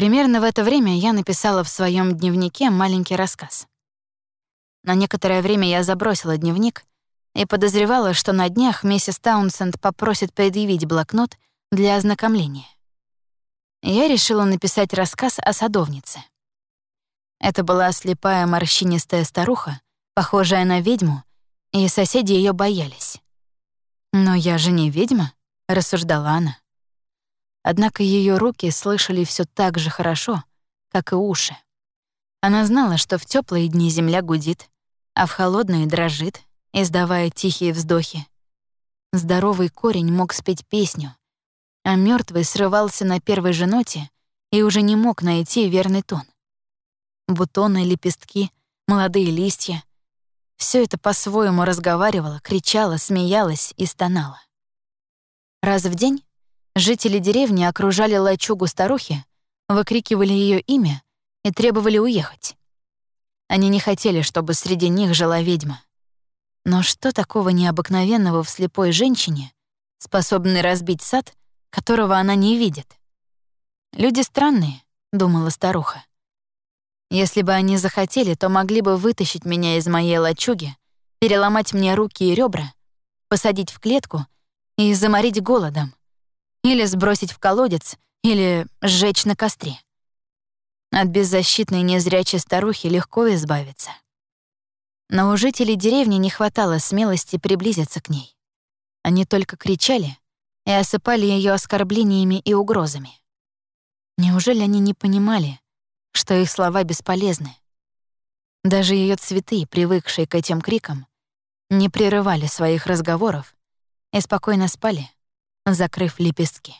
Примерно в это время я написала в своем дневнике маленький рассказ. На некоторое время я забросила дневник и подозревала, что на днях миссис Таунсенд попросит предъявить блокнот для ознакомления. Я решила написать рассказ о садовнице. Это была слепая морщинистая старуха, похожая на ведьму, и соседи ее боялись. «Но я же не ведьма», — рассуждала она. Однако ее руки слышали все так же хорошо, как и уши. Она знала, что в теплые дни земля гудит, а в холодные дрожит, издавая тихие вздохи. Здоровый корень мог спеть песню, а мертвый срывался на первой же ноте и уже не мог найти верный тон. Бутоны, лепестки, молодые листья — все это по-своему разговаривало, кричало, смеялось и стонало. Раз в день Жители деревни окружали лачугу старухи, выкрикивали ее имя и требовали уехать. Они не хотели, чтобы среди них жила ведьма. Но что такого необыкновенного в слепой женщине, способной разбить сад, которого она не видит? «Люди странные», — думала старуха. «Если бы они захотели, то могли бы вытащить меня из моей лачуги, переломать мне руки и ребра, посадить в клетку и заморить голодом. Или сбросить в колодец, или сжечь на костре. От беззащитной незрячей старухи легко избавиться. Но у жителей деревни не хватало смелости приблизиться к ней. Они только кричали и осыпали ее оскорблениями и угрозами. Неужели они не понимали, что их слова бесполезны? Даже ее цветы, привыкшие к этим крикам, не прерывали своих разговоров и спокойно спали, закрыв лепестки.